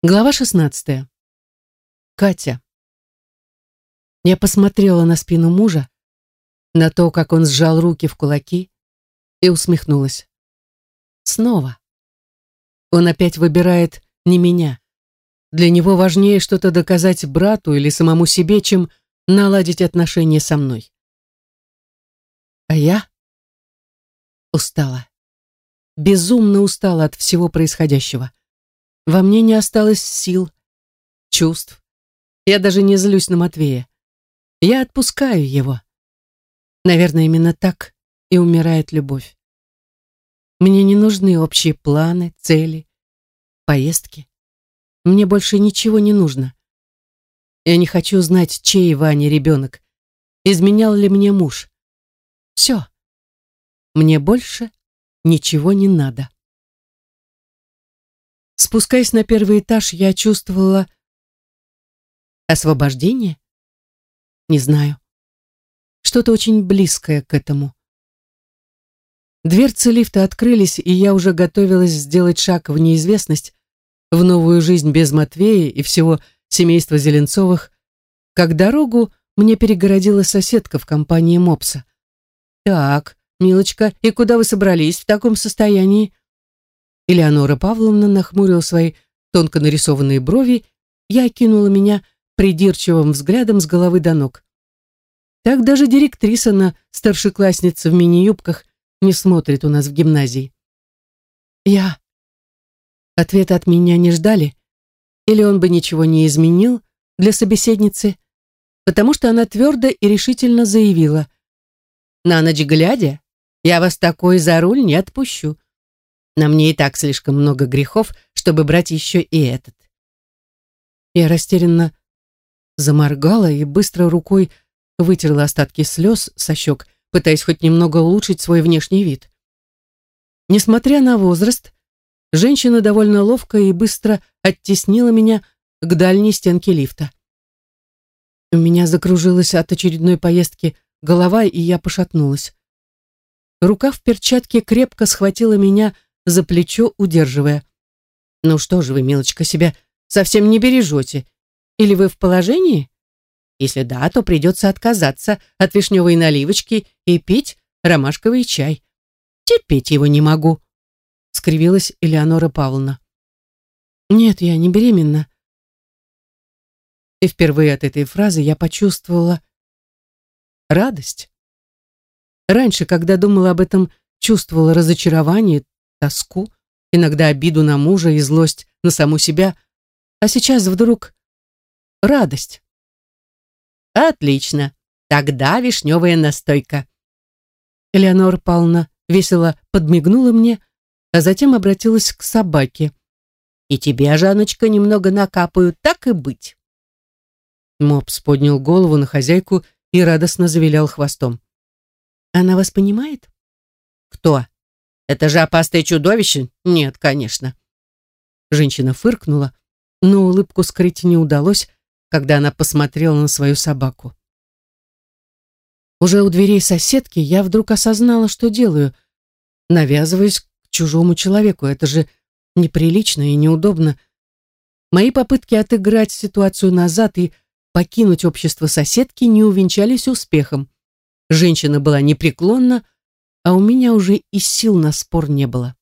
Глава 16. Катя. Я посмотрела на спину мужа, на то, как он сжал руки в кулаки, и усмехнулась. Снова. Он опять выбирает не меня. Для него важнее что-то доказать брату или самому себе, чем наладить отношения со мной. А я устала. Безумно устала от всего происходящего. Во мне не осталось сил, чувств. Я даже не злюсь на Матвея. Я отпускаю его. Наверное, именно так и умирает любовь. Мне не нужны общие планы, цели, поездки. Мне больше ничего не нужно. Я не хочу знать, чей Ваня ребенок, изменял ли мне муж. Все. Мне больше ничего не надо. Спускаясь на первый этаж, я чувствовала освобождение. Не знаю. Что-то очень близкое к этому. Дверцы лифта открылись, и я уже готовилась сделать шаг в неизвестность, в новую жизнь без Матвея и всего семейства Зеленцовых, как дорогу мне перегородила соседка в компании Мопса. «Так, милочка, и куда вы собрались в таком состоянии?» Элеонора Павловна нахмурила свои тонко нарисованные брови и окинула меня придирчивым взглядом с головы до ног. Так даже директриса на старшеклассница в мини-юбках не смотрит у нас в гимназии. Я. Ответа от меня не ждали, или он бы ничего не изменил для собеседницы, потому что она твердо и решительно заявила. «На ночь глядя, я вас такой за руль не отпущу. На мне и так слишком много грехов, чтобы брать еще и этот. Я растерянно заморгала и быстро рукой вытерла остатки слез со щек, пытаясь хоть немного улучшить свой внешний вид. Несмотря на возраст, женщина довольно ловко и быстро оттеснила меня к дальней стенке лифта. У меня закружилась от очередной поездки голова, и я пошатнулась. Рука в перчатке крепко схватила меня за плечо, удерживая. «Ну что же вы, милочка, себя совсем не бережете? Или вы в положении? Если да, то придется отказаться от вишневой наливочки и пить ромашковый чай. Терпеть его не могу», — скривилась Элеонора Павловна. «Нет, я не беременна». И впервые от этой фразы я почувствовала радость. Раньше, когда думала об этом, чувствовала разочарование, тоску, иногда обиду на мужа и злость на саму себя, а сейчас вдруг радость. Отлично, тогда вишневая настойка. Элеонора Павловна весело подмигнула мне, а затем обратилась к собаке. «И тебе, Жанночка, немного накапаю, так и быть». Мопс поднял голову на хозяйку и радостно завилял хвостом. «Она вас понимает?» «Кто?» Это же опасное чудовище? Нет, конечно. Женщина фыркнула, но улыбку скрыть не удалось, когда она посмотрела на свою собаку. Уже у дверей соседки я вдруг осознала, что делаю. Навязываюсь к чужому человеку. Это же неприлично и неудобно. Мои попытки отыграть ситуацию назад и покинуть общество соседки не увенчались успехом. Женщина была непреклонна, а у меня уже и сил на спор не было.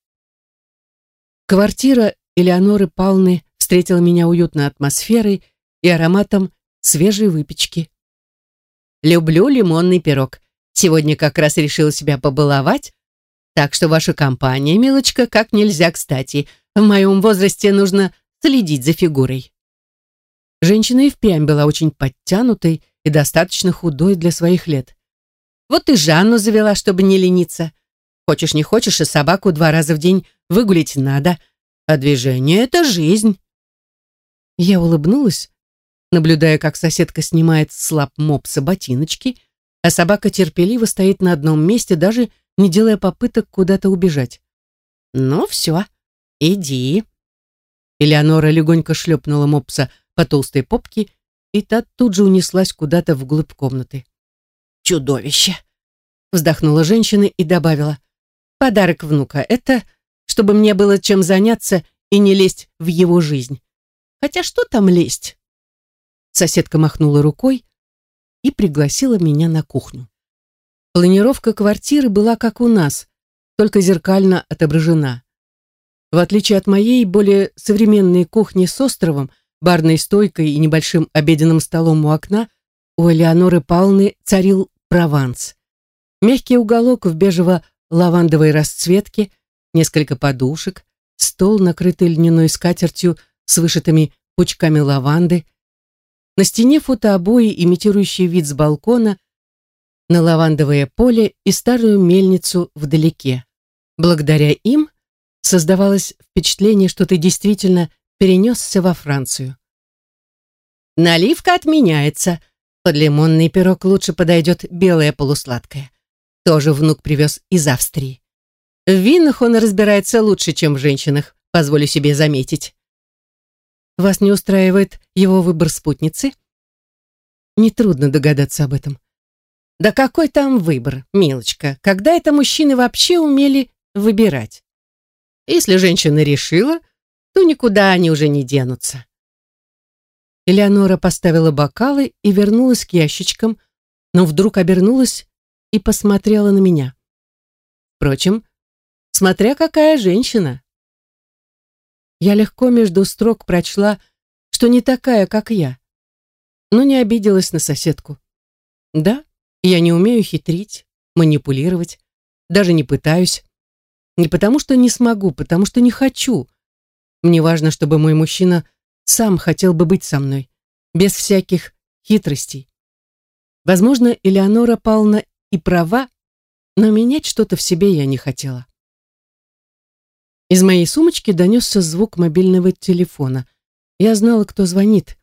Квартира Элеоноры Павловны встретила меня уютной атмосферой и ароматом свежей выпечки. «Люблю лимонный пирог. Сегодня как раз решила себя побаловать, так что ваша компания, милочка, как нельзя кстати. В моем возрасте нужно следить за фигурой». Женщина и впрямь была очень подтянутой и достаточно худой для своих лет. Вот и Жанну завела, чтобы не лениться. Хочешь не хочешь, и собаку два раза в день выгулить надо. А движение — это жизнь. Я улыбнулась, наблюдая, как соседка снимает с лап мопса ботиночки, а собака терпеливо стоит на одном месте, даже не делая попыток куда-то убежать. «Ну все, иди». Элеонора легонько шлепнула мопса по толстой попке, и та тут же унеслась куда-то вглубь комнаты чудовище!» Вздохнула женщина и добавила. «Подарок внука. Это чтобы мне было чем заняться и не лезть в его жизнь. Хотя что там лезть? Соседка махнула рукой и пригласила меня на кухню. Планировка квартиры была как у нас, только зеркально отображена. В отличие от моей, более современной кухни с островом, барной стойкой и небольшим обеденным столом у окна, у Элеоноры Павловны царил Прованс. Мягкий уголок в бежево-лавандовой расцветке, несколько подушек, стол, накрытый льняной скатертью с вышитыми пучками лаванды, на стене фотообои, имитирующие вид с балкона, на лавандовое поле и старую мельницу вдалеке. Благодаря им создавалось впечатление, что ты действительно перенесся во Францию. Наливка отменяется. Под лимонный пирог лучше подойдет белое полусладкое. Тоже внук привез из Австрии. В винах он разбирается лучше, чем в женщинах, позволю себе заметить. Вас не устраивает его выбор спутницы? Нетрудно догадаться об этом. Да какой там выбор, милочка, когда это мужчины вообще умели выбирать? Если женщина решила, то никуда они уже не денутся. Элеонора поставила бокалы и вернулась к ящичкам, но вдруг обернулась и посмотрела на меня. Впрочем, смотря какая женщина. Я легко между строк прочла, что не такая, как я, но не обиделась на соседку. Да, я не умею хитрить, манипулировать, даже не пытаюсь. Не потому, что не смогу, потому что не хочу. Мне важно, чтобы мой мужчина сам хотел бы быть со мной, без всяких хитростей. Возможно, Элеонора Павловна и права, но менять что-то в себе я не хотела. Из моей сумочки донесся звук мобильного телефона. Я знала, кто звонит.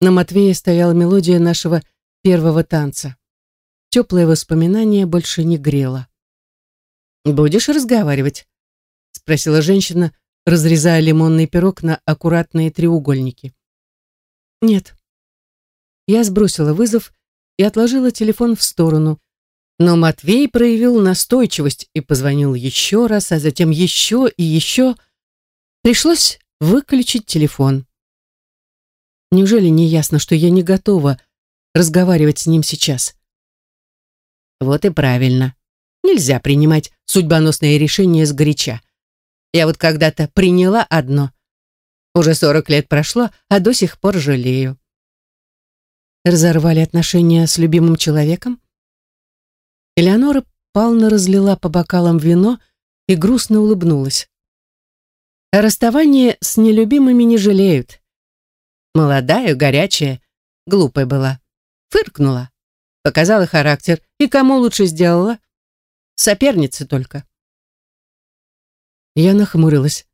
На Матвее стояла мелодия нашего первого танца. Теплое воспоминание больше не грело. «Будешь разговаривать?» — спросила женщина, разрезая лимонный пирог на аккуратные треугольники. «Нет». Я сбросила вызов и отложила телефон в сторону. Но Матвей проявил настойчивость и позвонил еще раз, а затем еще и еще. Пришлось выключить телефон. Неужели не ясно, что я не готова разговаривать с ним сейчас? Вот и правильно. Нельзя принимать судьбоносные решения сгоряча. Я вот когда-то приняла одно. Уже сорок лет прошло, а до сих пор жалею. Разорвали отношения с любимым человеком? Элеонора Павловна разлила по бокалам вино и грустно улыбнулась. О расставании с нелюбимыми не жалеют. Молодая, горячая, глупая была. Фыркнула. Показала характер. И кому лучше сделала? Соперницы только. Я нахмурилась.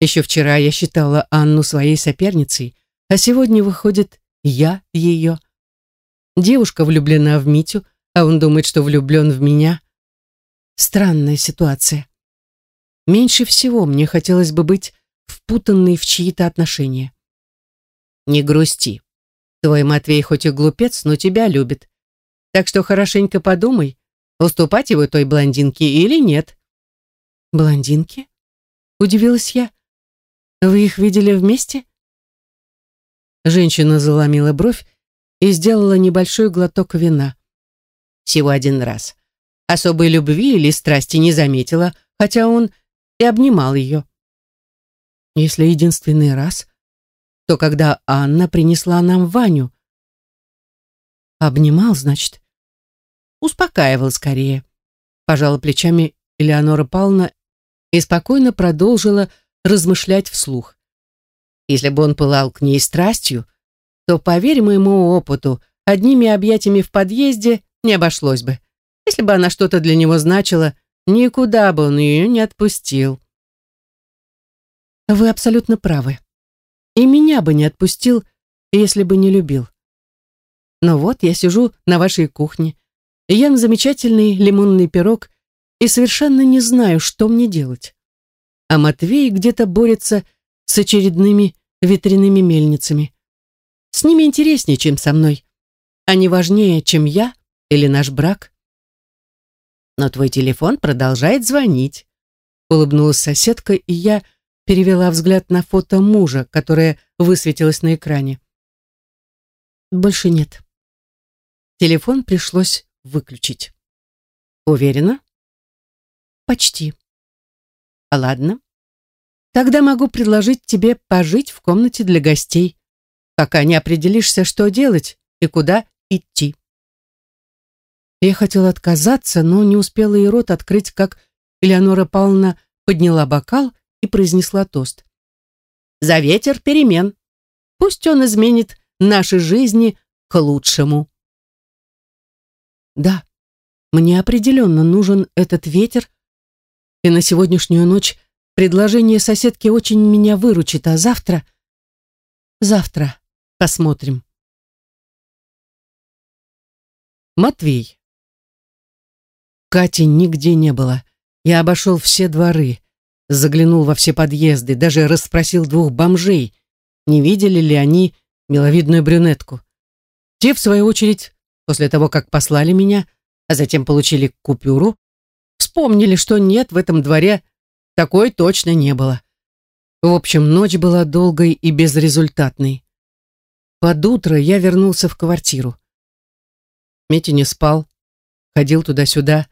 Еще вчера я считала Анну своей соперницей, а сегодня, выходит, я ее. Девушка влюблена в Митю, а он думает, что влюблен в меня. Странная ситуация. Меньше всего мне хотелось бы быть впутанной в чьи-то отношения. Не грусти. Твой Матвей хоть и глупец, но тебя любит. Так что хорошенько подумай, уступать его той блондинке или нет. Блондинки? Удивилась я. Вы их видели вместе? Женщина заломила бровь и сделала небольшой глоток вина всего один раз. Особой любви или страсти не заметила, хотя он и обнимал ее. Если единственный раз, то когда Анна принесла нам Ваню. Обнимал, значит? Успокаивал скорее. Пожала плечами Элеонора Павловна и спокойно продолжила размышлять вслух. Если бы он пылал к ней страстью, то, поверь моему опыту, одними объятиями в подъезде не обошлось бы. Если бы она что-то для него значила, никуда бы он ее не отпустил. Вы абсолютно правы. И меня бы не отпустил, если бы не любил. Но вот я сижу на вашей кухне, ем замечательный лимонный пирог и совершенно не знаю, что мне делать. А Матвей где-то борется с очередными ветряными мельницами. С ними интереснее, чем со мной. Они важнее, чем я или наш брак? Но твой телефон продолжает звонить. Улыбнулась соседка, и я перевела взгляд на фото мужа, которое высветилось на экране. Больше нет. Телефон пришлось выключить. Уверена? Почти. А ладно. Тогда могу предложить тебе пожить в комнате для гостей, пока не определишься, что делать и куда идти. Я хотела отказаться, но не успела и рот открыть, как Элеонора Павловна подняла бокал и произнесла тост. «За ветер перемен. Пусть он изменит наши жизни к лучшему». Да, мне определенно нужен этот ветер, и на сегодняшнюю ночь предложение соседки очень меня выручит, а завтра... Завтра посмотрим. Матвей. Кати нигде не было. Я обошел все дворы, заглянул во все подъезды, даже расспросил двух бомжей, не видели ли они миловидную брюнетку. Те, в свою очередь, после того, как послали меня, а затем получили купюру, вспомнили, что нет в этом дворе, такой точно не было. В общем, ночь была долгой и безрезультатной. Под утро я вернулся в квартиру. Митя не спал, ходил туда-сюда.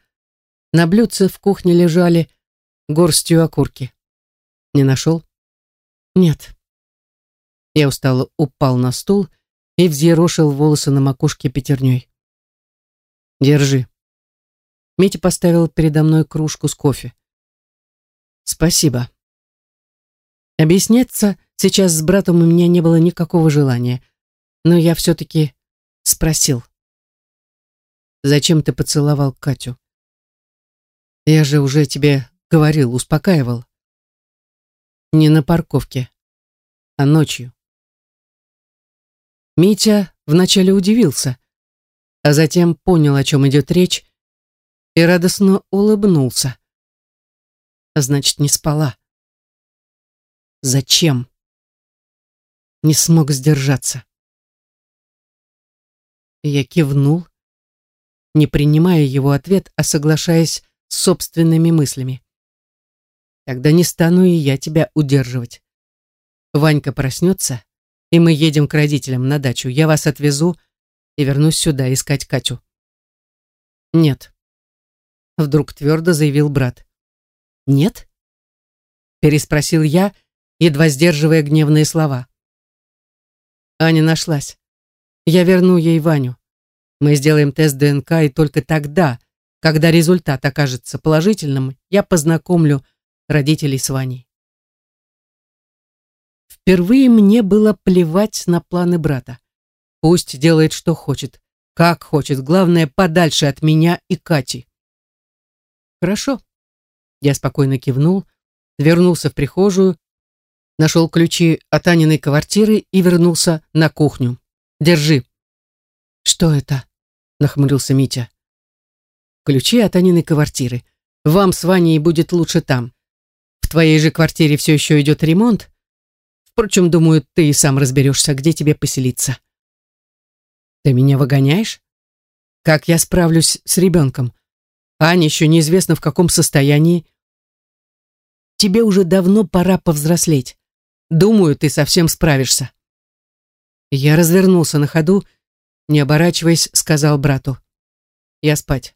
На блюдце в кухне лежали горстью окурки. Не нашел? Нет. Я устало упал на стул и взъерошил волосы на макушке пятерней. Держи. Митя поставил передо мной кружку с кофе. Спасибо. Объясняться сейчас с братом у меня не было никакого желания, но я все-таки спросил. Зачем ты поцеловал Катю? Я же уже тебе говорил, успокаивал. Не на парковке, а ночью. Митя вначале удивился, а затем понял, о чем идет речь, и радостно улыбнулся. А значит, не спала. Зачем? Не смог сдержаться. Я кивнул, не принимая его ответ, а соглашаясь с собственными мыслями. Тогда не стану и я тебя удерживать. Ванька проснется, и мы едем к родителям на дачу. Я вас отвезу и вернусь сюда искать Катю. Нет. Вдруг твердо заявил брат. Нет? Переспросил я, едва сдерживая гневные слова. Аня нашлась. Я верну ей Ваню. Мы сделаем тест ДНК, и только тогда, когда результат окажется положительным, я познакомлю родителей с Ваней. Впервые мне было плевать на планы брата. Пусть делает, что хочет, как хочет, главное, подальше от меня и Кати. Хорошо. Я спокойно кивнул, вернулся в прихожую, нашел ключи от Аниной квартиры и вернулся на кухню. Держи. Что это? нахмурился Митя. Ключи от Аниной квартиры. Вам с Ваней будет лучше там. В твоей же квартире все еще идет ремонт. Впрочем, думаю, ты и сам разберешься, где тебе поселиться. Ты меня выгоняешь? Как я справлюсь с ребенком? Аня еще неизвестно в каком состоянии. Тебе уже давно пора повзрослеть. Думаю, ты совсем справишься. Я развернулся на ходу не оборачиваясь, сказал брату. «Я спать.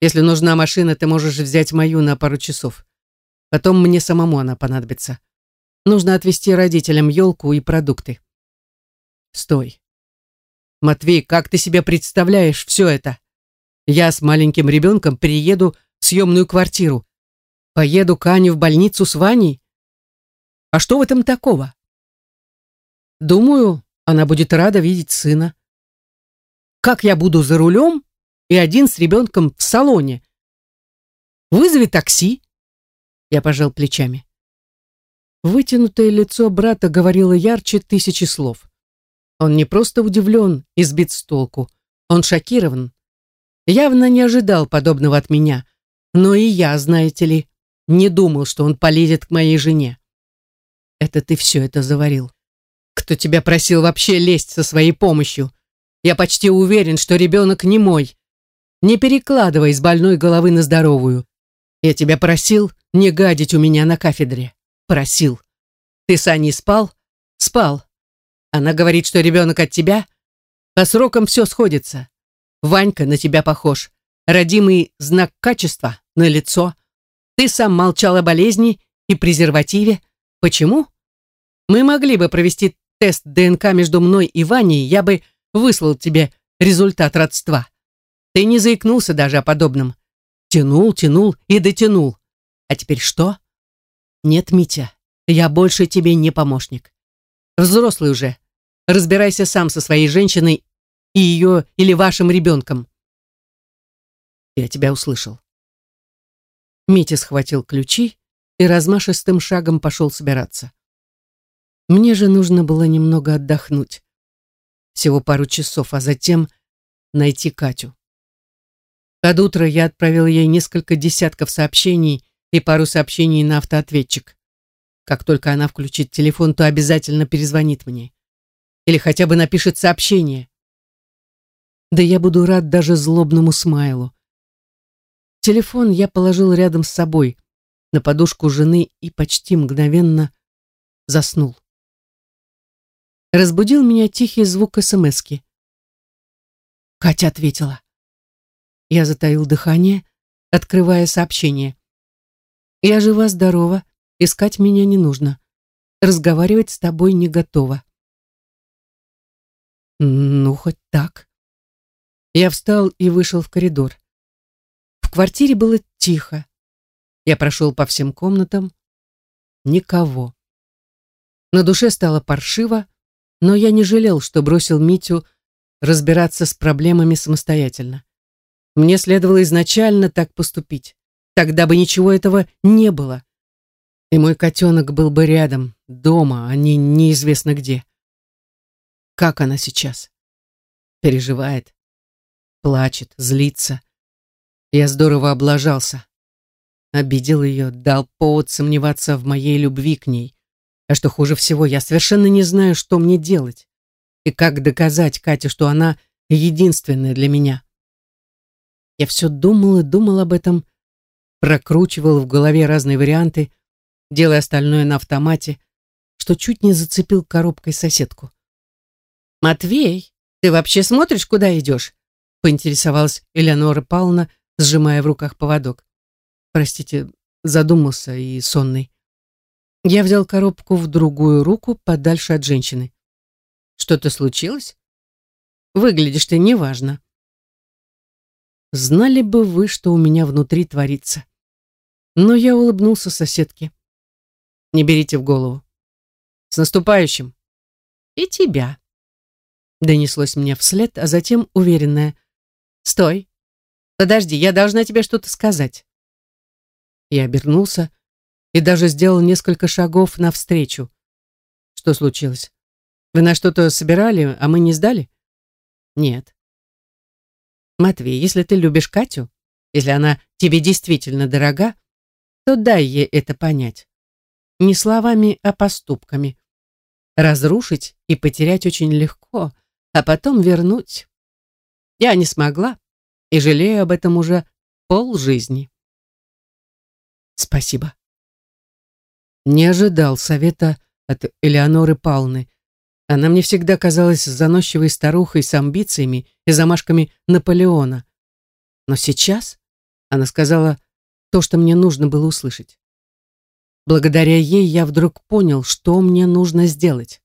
Если нужна машина, ты можешь взять мою на пару часов. Потом мне самому она понадобится. Нужно отвезти родителям елку и продукты». «Стой. Матвей, как ты себе представляешь все это? Я с маленьким ребенком приеду в съемную квартиру. Поеду к Ане в больницу с Ваней. А что в этом такого?» «Думаю, она будет рада видеть сына. Как я буду за рулем и один с ребенком в салоне? Вызови такси. Я пожал плечами. Вытянутое лицо брата говорило ярче тысячи слов. Он не просто удивлен и сбит с толку, он шокирован. Явно не ожидал подобного от меня, но и я, знаете ли, не думал, что он полезет к моей жене. Это ты все это заварил. Кто тебя просил вообще лезть со своей помощью? Я почти уверен, что ребенок не мой. Не перекладывай с больной головы на здоровую. Я тебя просил не гадить у меня на кафедре. Просил. Ты с Аней спал? Спал. Она говорит, что ребенок от тебя. По срокам все сходится. Ванька на тебя похож. Родимый знак качества на лицо. Ты сам молчал о болезни и презервативе. Почему? Мы могли бы провести тест ДНК между мной и Ваней, я бы выслал тебе результат родства. Ты не заикнулся даже о подобном. Тянул, тянул и дотянул. А теперь что? Нет, Митя, я больше тебе не помощник. Взрослый уже. Разбирайся сам со своей женщиной и ее или вашим ребенком. Я тебя услышал. Митя схватил ключи и размашистым шагом пошел собираться. Мне же нужно было немного отдохнуть. Всего пару часов, а затем найти Катю. Под утро я отправил ей несколько десятков сообщений и пару сообщений на автоответчик. Как только она включит телефон, то обязательно перезвонит мне. Или хотя бы напишет сообщение. Да я буду рад даже злобному смайлу. Телефон я положил рядом с собой, на подушку жены и почти мгновенно заснул. Разбудил меня тихий звук СМСки. Катя ответила. Я затаил дыхание, открывая сообщение. «Я жива-здорова, искать меня не нужно. Разговаривать с тобой не готова». Ну, хоть так. Я встал и вышел в коридор. В квартире было тихо. Я прошел по всем комнатам. Никого. На душе стало паршиво, но я не жалел, что бросил Митю разбираться с проблемами самостоятельно. Мне следовало изначально так поступить. Тогда бы ничего этого не было. И мой котенок был бы рядом, дома, а не неизвестно где. Как она сейчас? Переживает, плачет, злится. Я здорово облажался. Обидел ее, дал повод сомневаться в моей любви к ней. А что хуже всего, я совершенно не знаю, что мне делать. И как доказать Кате, что она единственная для меня. Я все думал и думал об этом, прокручивал в голове разные варианты, делая остальное на автомате, что чуть не зацепил коробкой соседку. «Матвей, ты вообще смотришь, куда идешь?» Поинтересовалась Элеонора Павловна, сжимая в руках поводок. «Простите, задумался и сонный». Я взял коробку в другую руку, подальше от женщины. Что-то случилось? Выглядишь ты неважно. Знали бы вы, что у меня внутри творится. Но я улыбнулся соседке. Не берите в голову. С наступающим. И тебя. Донеслось мне вслед, а затем уверенное. Стой. Подожди, я должна тебе что-то сказать. Я обернулся, и даже сделал несколько шагов навстречу. Что случилось? Вы на что-то собирали, а мы не сдали? Нет. Матвей, если ты любишь Катю, если она тебе действительно дорога, то дай ей это понять. Не словами, а поступками. Разрушить и потерять очень легко, а потом вернуть. Я не смогла и жалею об этом уже полжизни. Спасибо. Не ожидал совета от Элеоноры Павловны. Она мне всегда казалась заносчивой старухой с амбициями и замашками Наполеона. Но сейчас она сказала то, что мне нужно было услышать. Благодаря ей я вдруг понял, что мне нужно сделать.